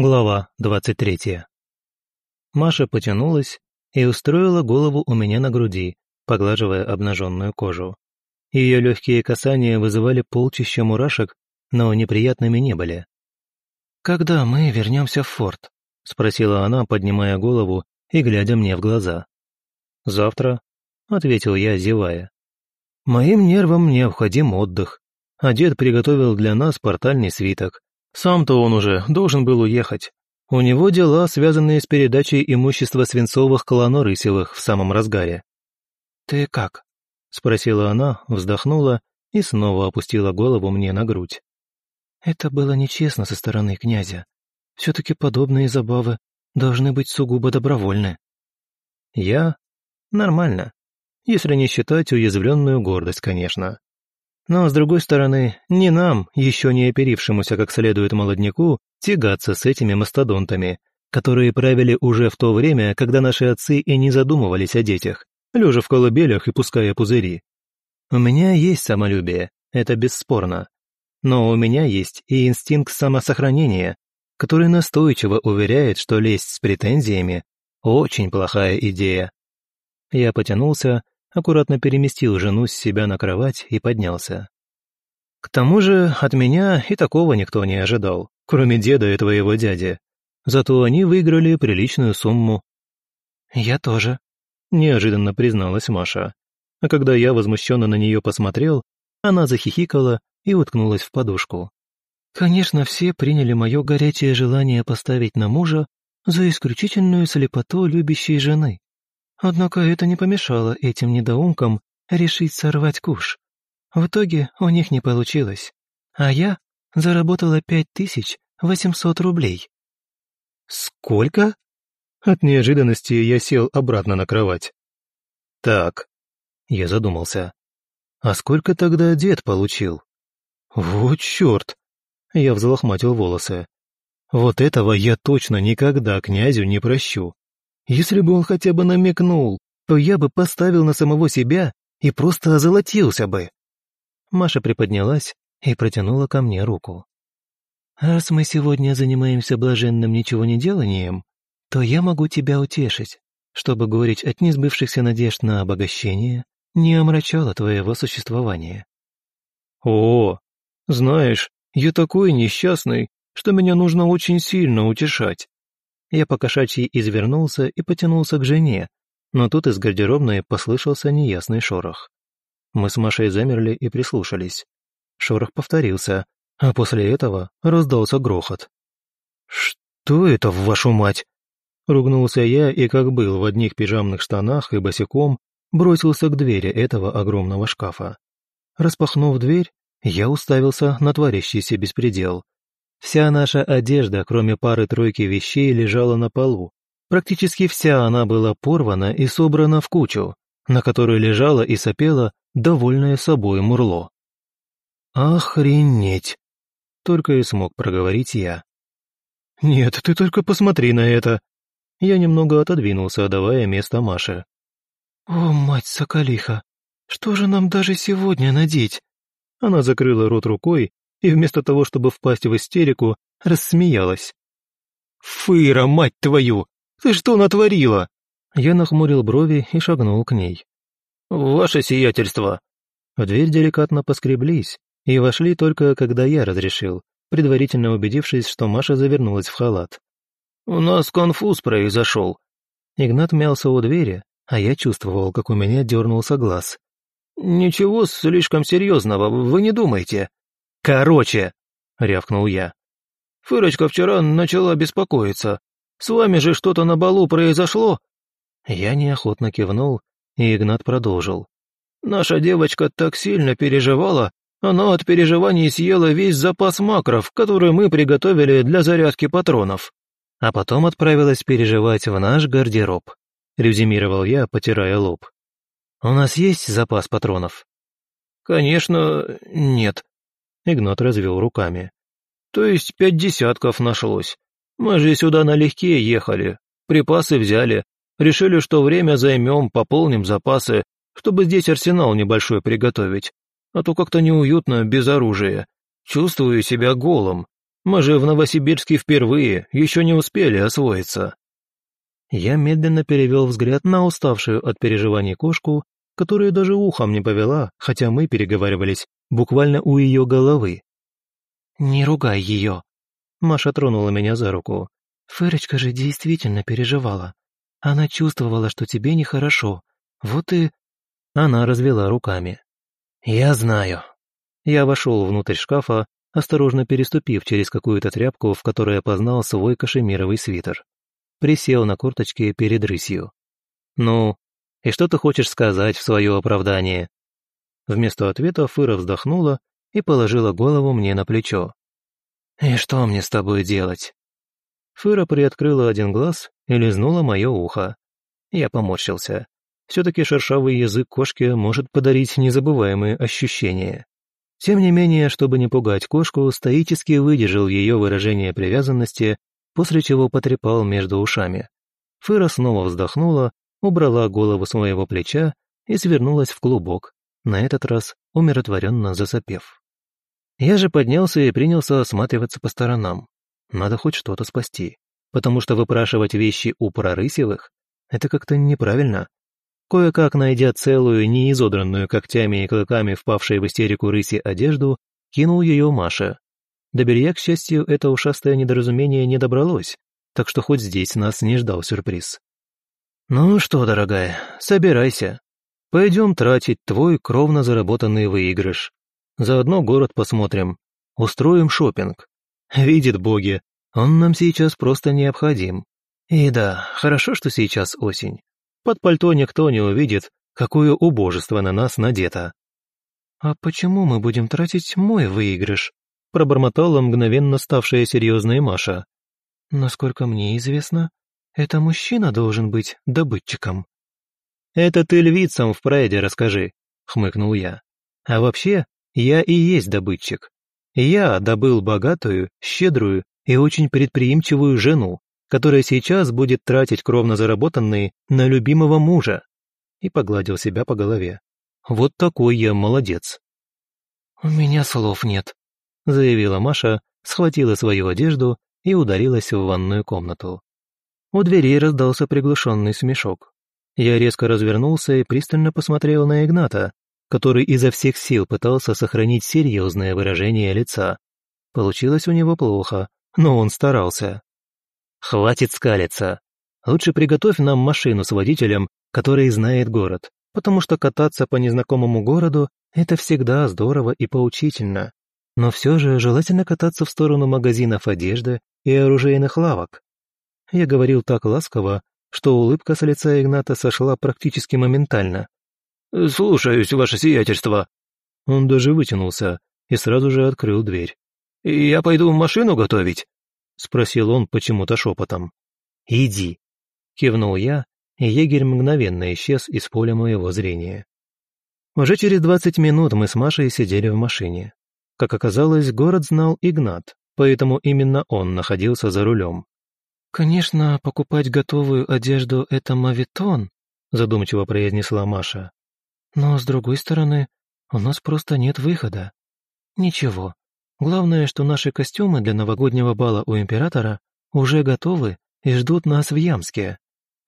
Глава двадцать третья. Маша потянулась и устроила голову у меня на груди, поглаживая обнаженную кожу. Ее легкие касания вызывали полчища мурашек, но неприятными не были. «Когда мы вернемся в форт?» — спросила она, поднимая голову и глядя мне в глаза. «Завтра», — ответил я, зевая. «Моим нервам необходим отдых, а дед приготовил для нас портальный свиток. Сам-то он уже должен был уехать. У него дела, связанные с передачей имущества Свинцовых Колонорысевых в самом разгаре. «Ты как?» — спросила она, вздохнула и снова опустила голову мне на грудь. «Это было нечестно со стороны князя. Все-таки подобные забавы должны быть сугубо добровольны». «Я? Нормально. Если не считать уязвленную гордость, конечно. Но, с другой стороны, не нам, еще не оперившемуся как следует молодняку, тягаться с этими мастодонтами, которые правили уже в то время, когда наши отцы и не задумывались о детях, лежа в колыбелях и пуская пузыри. У меня есть самолюбие, это бесспорно. Но у меня есть и инстинкт самосохранения, который настойчиво уверяет, что лезть с претензиями – очень плохая идея. Я потянулся, аккуратно переместил жену с себя на кровать и поднялся. К тому же от меня и такого никто не ожидал, кроме деда и твоего дяди. Зато они выиграли приличную сумму. «Я тоже», — неожиданно призналась Маша. А когда я возмущенно на нее посмотрел, она захихикала и уткнулась в подушку. Конечно, все приняли мое горячее желание поставить на мужа за исключительную слепоту любящей жены. Однако это не помешало этим недоумкам решить сорвать куш. В итоге у них не получилось, а я заработала пять тысяч восемьсот рублей. «Сколько?» От неожиданности я сел обратно на кровать. «Так», — я задумался, «а сколько тогда дед получил?» «Вот черт!» — я взлохматил волосы. «Вот этого я точно никогда князю не прощу. Если бы он хотя бы намекнул, то я бы поставил на самого себя и просто озолотился бы. Маша приподнялась и протянула ко мне руку. «Раз мы сегодня занимаемся блаженным ничего не деланием, то я могу тебя утешить, чтобы говорить от несбывшихся надежд на обогащение не омрачало твоего существования». «О, знаешь, я такой несчастный, что меня нужно очень сильно утешать. Я покошачьи извернулся и потянулся к жене, но тут из гардеробной послышался неясный шорох. Мы с Машей замерли и прислушались. Шорох повторился, а после этого раздался грохот. «Что это, в вашу мать?» Ругнулся я и, как был в одних пижамных штанах и босиком, бросился к двери этого огромного шкафа. Распахнув дверь, я уставился на творящийся беспредел — Вся наша одежда, кроме пары-тройки вещей, лежала на полу. Практически вся она была порвана и собрана в кучу, на которой лежала и сопела довольное собой мурло. «Охренеть!» — только и смог проговорить я. «Нет, ты только посмотри на это!» Я немного отодвинулся, давая место Маше. «О, мать соколиха! Что же нам даже сегодня надеть?» Она закрыла рот рукой и вместо того, чтобы впасть в истерику, рассмеялась. «Фыра, мать твою! Ты что натворила?» Я нахмурил брови и шагнул к ней. «Ваше сиятельство!» В дверь деликатно поскреблись и вошли только, когда я разрешил, предварительно убедившись, что Маша завернулась в халат. «У нас конфуз произошел». Игнат мялся у двери, а я чувствовал, как у меня дернулся глаз. «Ничего слишком серьезного, вы не думайте. «Короче!» — рявкнул я. «Фырочка вчера начала беспокоиться. С вами же что-то на балу произошло?» Я неохотно кивнул, и Игнат продолжил. «Наша девочка так сильно переживала, она от переживаний съела весь запас макров, который мы приготовили для зарядки патронов. А потом отправилась переживать в наш гардероб», — резюмировал я, потирая лоб. «У нас есть запас патронов?» «Конечно, нет», Игнат развел руками. «То есть пять десятков нашлось. Мы же сюда налегке ехали, припасы взяли, решили, что время займем, пополним запасы, чтобы здесь арсенал небольшой приготовить. А то как-то неуютно без оружия. Чувствую себя голым. Мы же в Новосибирске впервые, еще не успели освоиться». Я медленно перевел взгляд на уставшую от переживаний кошку, которая даже ухом не повела, хотя мы переговаривались буквально у ее головы. «Не ругай ее», — Маша тронула меня за руку. «Фырочка же действительно переживала. Она чувствовала, что тебе нехорошо. Вот и...» Она развела руками. «Я знаю». Я вошел внутрь шкафа, осторожно переступив через какую-то тряпку, в которой опознал свой кашемировый свитер. Присел на корточки перед рысью. «Ну, и что ты хочешь сказать в свое оправдание?» Вместо ответа Фыра вздохнула и положила голову мне на плечо. «И что мне с тобой делать?» Фыра приоткрыла один глаз и лизнула мое ухо. Я поморщился. Все-таки шершавый язык кошки может подарить незабываемые ощущения. Тем не менее, чтобы не пугать кошку, стоически выдержал ее выражение привязанности, после чего потрепал между ушами. Фыра снова вздохнула, убрала голову с моего плеча и свернулась в клубок, на этот раз умиротворенно засопев. Я же поднялся и принялся осматриваться по сторонам. Надо хоть что-то спасти, потому что выпрашивать вещи у прорысевых — это как-то неправильно. Кое-как найдя целую, неизодранную когтями и клыками впавшей в истерику рыси одежду, кинул ее Маше. До белья, к счастью, это ушастое недоразумение не добралось, так что хоть здесь нас не ждал сюрприз. «Ну что, дорогая, собирайся. Пойдем тратить твой кровно заработанный выигрыш. Заодно город посмотрим. Устроим шопинг. Видит боги, он нам сейчас просто необходим. И да, хорошо, что сейчас осень. Под пальто никто не увидит, какое убожество на нас надето. «А почему мы будем тратить мой выигрыш?» пробормотала мгновенно ставшая серьезная Маша. «Насколько мне известно, это мужчина должен быть добытчиком». «Это ты львицам в прайде расскажи», — хмыкнул я. «А вообще, я и есть добытчик. Я добыл богатую, щедрую и очень предприимчивую жену, которая сейчас будет тратить кровно заработанные на любимого мужа. И погладил себя по голове. Вот такой я молодец. «У меня слов нет», — заявила Маша, схватила свою одежду и ударилась в ванную комнату. У дверей раздался приглушенный смешок. Я резко развернулся и пристально посмотрел на Игната, который изо всех сил пытался сохранить серьезное выражение лица. Получилось у него плохо, но он старался. «Хватит скалиться. Лучше приготовь нам машину с водителем, который знает город, потому что кататься по незнакомому городу – это всегда здорово и поучительно. Но все же желательно кататься в сторону магазинов одежды и оружейных лавок». Я говорил так ласково, что улыбка с лица Игната сошла практически моментально. «Слушаюсь, ваше сиятельство». Он даже вытянулся и сразу же открыл дверь. «Я пойду машину готовить?» — спросил он почему-то шепотом. «Иди», — кивнул я, и егерь мгновенно исчез из поля моего зрения. Уже через двадцать минут мы с Машей сидели в машине. Как оказалось, город знал Игнат, поэтому именно он находился за рулем. «Конечно, покупать готовую одежду — это мавитон», — задумчиво произнесла Маша. «Но, с другой стороны, у нас просто нет выхода. Ничего, главное, что наши костюмы для новогоднего бала у императора уже готовы и ждут нас в Ямске,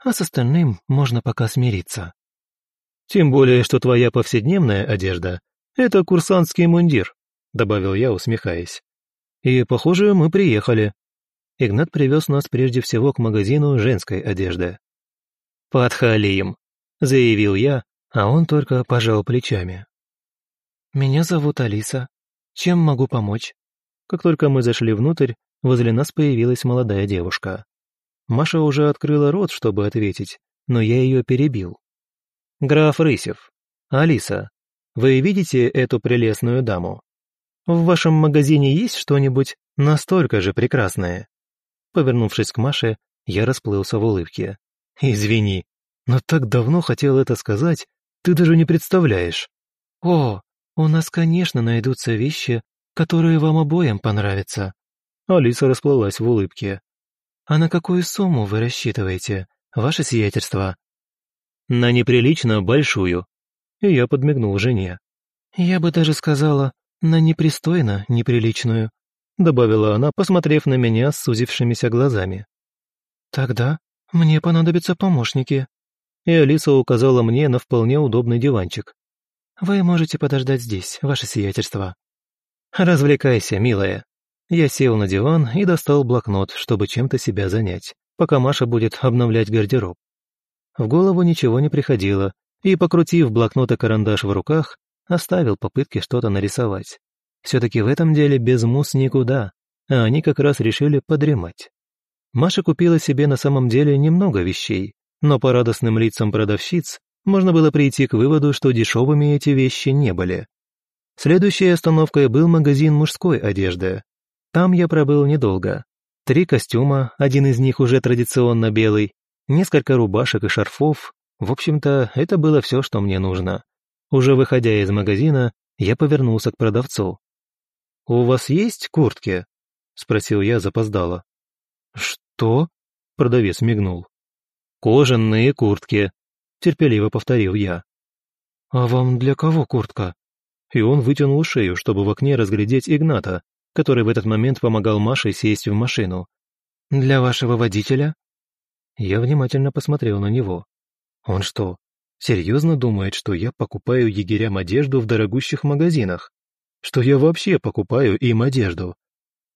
а с остальным можно пока смириться». «Тем более, что твоя повседневная одежда — это курсантский мундир», — добавил я, усмехаясь. «И, похоже, мы приехали». Игнат привез нас прежде всего к магазину женской одежды. «Подхалим», — заявил я, а он только пожал плечами. «Меня зовут Алиса. Чем могу помочь?» Как только мы зашли внутрь, возле нас появилась молодая девушка. Маша уже открыла рот, чтобы ответить, но я ее перебил. «Граф Рысев, Алиса, вы видите эту прелестную даму? В вашем магазине есть что-нибудь настолько же прекрасное?» Повернувшись к Маше, я расплылся в улыбке. «Извини, но так давно хотел это сказать, ты даже не представляешь». «О, у нас, конечно, найдутся вещи, которые вам обоим понравятся». Алиса расплылась в улыбке. «А на какую сумму вы рассчитываете, ваше сиятельство?» «На неприлично большую». И я подмигнул жене. «Я бы даже сказала, на непристойно неприличную. Добавила она, посмотрев на меня с сузившимися глазами. «Тогда мне понадобятся помощники». И Алиса указала мне на вполне удобный диванчик. «Вы можете подождать здесь, ваше сиятельство». «Развлекайся, милая». Я сел на диван и достал блокнот, чтобы чем-то себя занять, пока Маша будет обновлять гардероб. В голову ничего не приходило, и, покрутив блокнот и карандаш в руках, оставил попытки что-то нарисовать. Все-таки в этом деле без мус никуда, а они как раз решили подремать. Маша купила себе на самом деле немного вещей, но по радостным лицам продавщиц можно было прийти к выводу, что дешевыми эти вещи не были. Следующей остановкой был магазин мужской одежды. Там я пробыл недолго. Три костюма, один из них уже традиционно белый, несколько рубашек и шарфов. В общем-то, это было все, что мне нужно. Уже выходя из магазина, я повернулся к продавцу. «У вас есть куртки?» — спросил я запоздало. «Что?» — продавец мигнул. «Кожаные куртки», — терпеливо повторил я. «А вам для кого куртка?» И он вытянул шею, чтобы в окне разглядеть Игната, который в этот момент помогал Маше сесть в машину. «Для вашего водителя?» Я внимательно посмотрел на него. Он что, серьезно думает, что я покупаю егерям одежду в дорогущих магазинах? Что я вообще покупаю им одежду?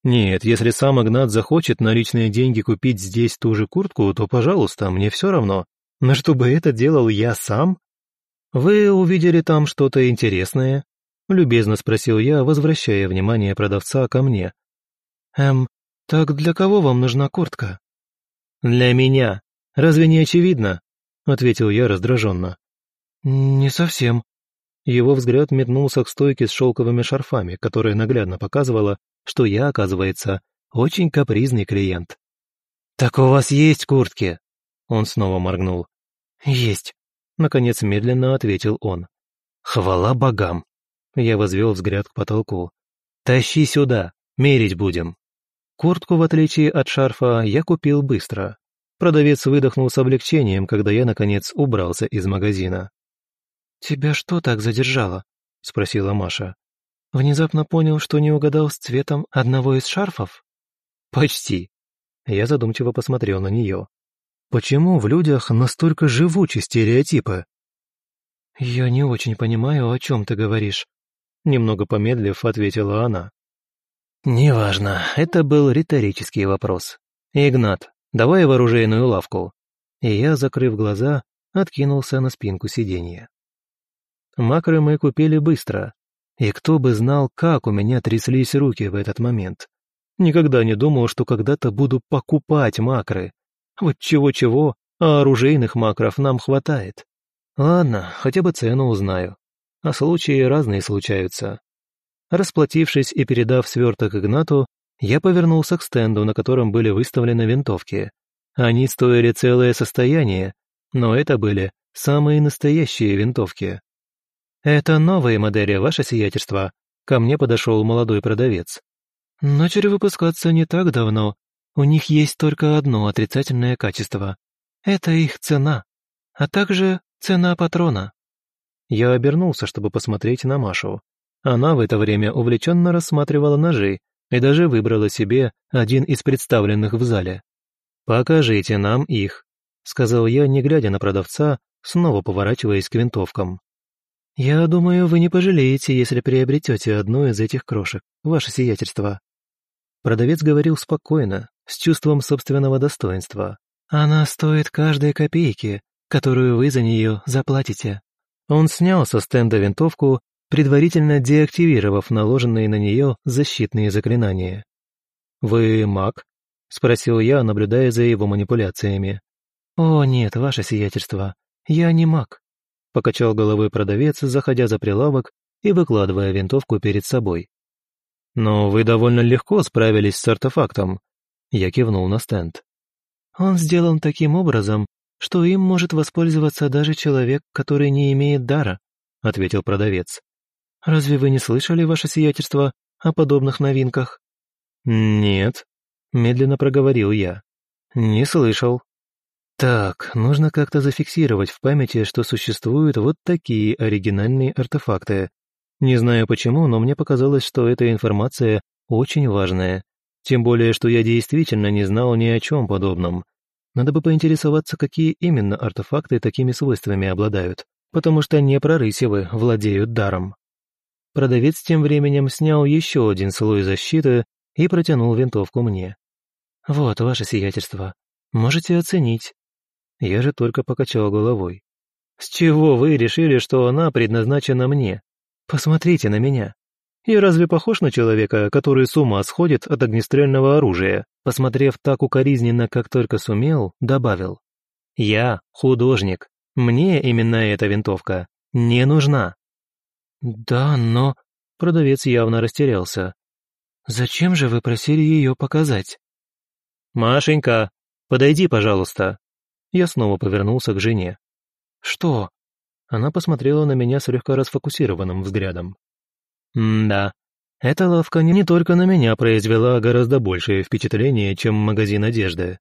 Нет, если сам Игнат захочет наличные деньги купить здесь ту же куртку, то, пожалуйста, мне все равно. Но чтобы это делал я сам? Вы увидели там что-то интересное? Любезно спросил я, возвращая внимание продавца ко мне. Эм, так для кого вам нужна куртка? Для меня. Разве не очевидно? Ответил я раздраженно. Не совсем. Его взгляд метнулся к стойке с шелковыми шарфами, которая наглядно показывала, что я, оказывается, очень капризный клиент. «Так у вас есть куртки?» Он снова моргнул. «Есть», — наконец медленно ответил он. «Хвала богам!» Я возвел взгляд к потолку. «Тащи сюда, мерить будем». Куртку, в отличие от шарфа, я купил быстро. Продавец выдохнул с облегчением, когда я, наконец, убрался из магазина. «Тебя что так задержало?» — спросила Маша. Внезапно понял, что не угадал с цветом одного из шарфов? Почти. Я задумчиво посмотрел на нее. Почему в людях настолько живучи стереотипы? Я не очень понимаю, о чем ты говоришь. Немного помедлив, ответила она. Неважно, это был риторический вопрос. Игнат, давай в оружейную лавку. И я, закрыв глаза, откинулся на спинку сиденья. Макры мы купили быстро, и кто бы знал, как у меня тряслись руки в этот момент. Никогда не думал, что когда-то буду покупать макры. Вот чего-чего, а оружейных макров нам хватает. Ладно, хотя бы цену узнаю. А случаи разные случаются. Расплатившись и передав сверток Игнату, я повернулся к стенду, на котором были выставлены винтовки. Они стоили целое состояние, но это были самые настоящие винтовки. «Это новые модели, ваше сиятельство», — ко мне подошел молодой продавец. «Начали выпускаться не так давно. У них есть только одно отрицательное качество. Это их цена, а также цена патрона». Я обернулся, чтобы посмотреть на Машу. Она в это время увлеченно рассматривала ножи и даже выбрала себе один из представленных в зале. «Покажите нам их», — сказал я, не глядя на продавца, снова поворачиваясь к винтовкам. «Я думаю, вы не пожалеете, если приобретете одну из этих крошек, ваше сиятельство». Продавец говорил спокойно, с чувством собственного достоинства. «Она стоит каждой копейки, которую вы за нее заплатите». Он снял со стенда винтовку, предварительно деактивировав наложенные на нее защитные заклинания. «Вы маг?» — спросил я, наблюдая за его манипуляциями. «О, нет, ваше сиятельство, я не маг покачал головой продавец, заходя за прилавок и выкладывая винтовку перед собой. «Но вы довольно легко справились с артефактом», — я кивнул на стенд. «Он сделан таким образом, что им может воспользоваться даже человек, который не имеет дара», — ответил продавец. «Разве вы не слышали, ваше сиятельство, о подобных новинках?» «Нет», — медленно проговорил я. «Не слышал». Так, нужно как-то зафиксировать в памяти, что существуют вот такие оригинальные артефакты. Не знаю почему, но мне показалось, что эта информация очень важное. Тем более, что я действительно не знал ни о чем подобном. Надо бы поинтересоваться, какие именно артефакты такими свойствами обладают, потому что не прорысевы владеют даром. Продавец тем временем снял еще один слой защиты и протянул винтовку мне. «Вот, ваше сиятельство. Можете оценить». Я же только покачал головой. «С чего вы решили, что она предназначена мне? Посмотрите на меня. Я разве похож на человека, который с ума сходит от огнестрельного оружия?» Посмотрев так укоризненно, как только сумел, добавил. «Я художник. Мне именно эта винтовка не нужна». «Да, но...» Продавец явно растерялся. «Зачем же вы просили ее показать?» «Машенька, подойди, пожалуйста». Я снова повернулся к жене. «Что?» Она посмотрела на меня с легко расфокусированным взглядом. «М-да, эта лавка не только на меня произвела гораздо большее впечатление, чем магазин одежды.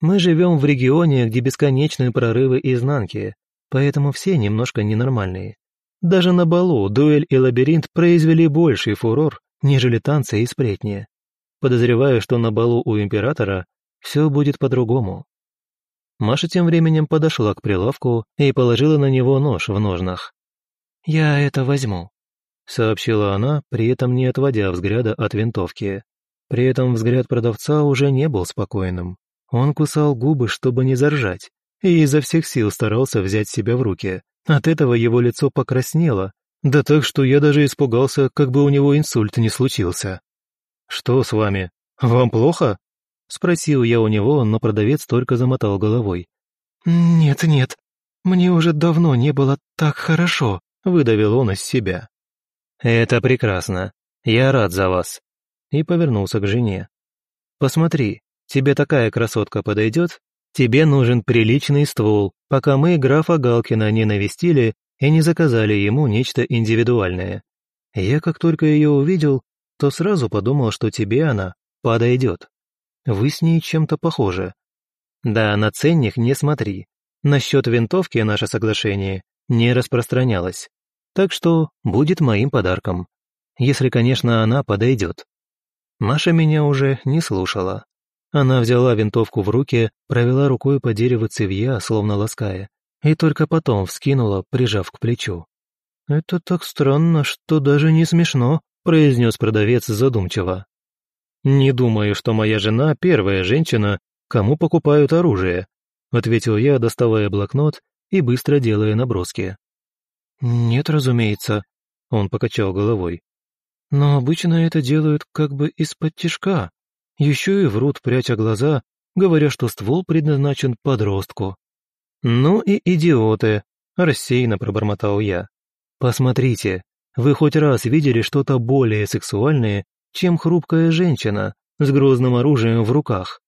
Мы живем в регионе, где бесконечные прорывы изнанки, поэтому все немножко ненормальные. Даже на балу дуэль и лабиринт произвели больший фурор, нежели танцы и сплетни. Подозреваю, что на балу у императора все будет по-другому. Маша тем временем подошла к прилавку и положила на него нож в ножнах. «Я это возьму», — сообщила она, при этом не отводя взгляда от винтовки. При этом взгляд продавца уже не был спокойным. Он кусал губы, чтобы не заржать, и изо всех сил старался взять себя в руки. От этого его лицо покраснело, да так, что я даже испугался, как бы у него инсульт не случился. «Что с вами? Вам плохо?» Спросил я у него, но продавец только замотал головой. «Нет-нет, мне уже давно не было так хорошо», — выдавил он из себя. «Это прекрасно. Я рад за вас». И повернулся к жене. «Посмотри, тебе такая красотка подойдет? Тебе нужен приличный ствол, пока мы графа Галкина не навестили и не заказали ему нечто индивидуальное. Я как только ее увидел, то сразу подумал, что тебе она подойдет. Вы с ней чем-то похожи. Да, на ценник не смотри. Насчет винтовки наше соглашение не распространялось. Так что будет моим подарком. Если, конечно, она подойдет. Маша меня уже не слушала. Она взяла винтовку в руки, провела рукой по дереву цевья, словно лаская, и только потом вскинула, прижав к плечу. «Это так странно, что даже не смешно», — произнес продавец задумчиво. «Не думаю, что моя жена первая женщина, кому покупают оружие», ответил я, доставая блокнот и быстро делая наброски. «Нет, разумеется», — он покачал головой. «Но обычно это делают как бы из-под тишка. Еще и врут, пряча глаза, говоря, что ствол предназначен подростку». «Ну и идиоты», — рассеянно пробормотал я. «Посмотрите, вы хоть раз видели что-то более сексуальное, чем хрупкая женщина с грозным оружием в руках.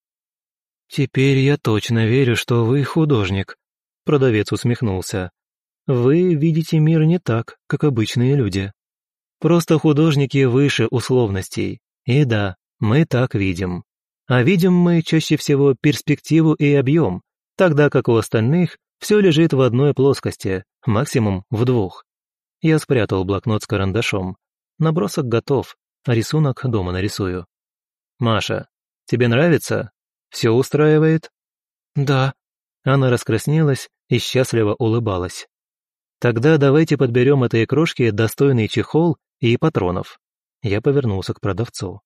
«Теперь я точно верю, что вы художник», — продавец усмехнулся. «Вы видите мир не так, как обычные люди. Просто художники выше условностей. И да, мы так видим. А видим мы чаще всего перспективу и объем, тогда как у остальных все лежит в одной плоскости, максимум в двух. Я спрятал блокнот с карандашом. Набросок готов, рисунок дома нарисую. «Маша, тебе нравится? Все устраивает?» «Да». Она раскраснелась и счастливо улыбалась. «Тогда давайте подберем этой крошке достойный чехол и патронов». Я повернулся к продавцу.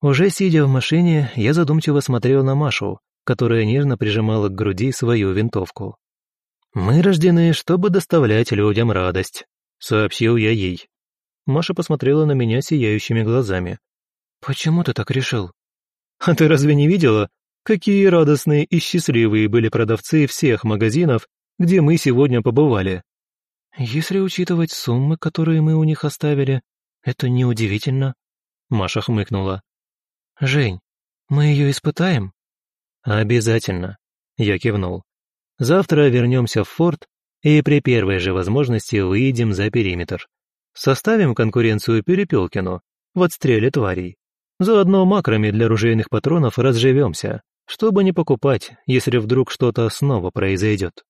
Уже сидя в машине, я задумчиво смотрел на Машу, которая нежно прижимала к груди свою винтовку. «Мы рождены, чтобы доставлять людям радость», — сообщил я ей. Маша посмотрела на меня сияющими глазами. «Почему ты так решил?» «А ты разве не видела, какие радостные и счастливые были продавцы всех магазинов, где мы сегодня побывали?» «Если учитывать суммы, которые мы у них оставили, это неудивительно», — Маша хмыкнула. «Жень, мы ее испытаем?» «Обязательно», — я кивнул. «Завтра вернемся в форт и при первой же возможности выйдем за периметр. Составим конкуренцию Перепелкину в отстреле тварей. Заодно макрами для ружейных патронов разживемся, чтобы не покупать, если вдруг что-то снова произойдет.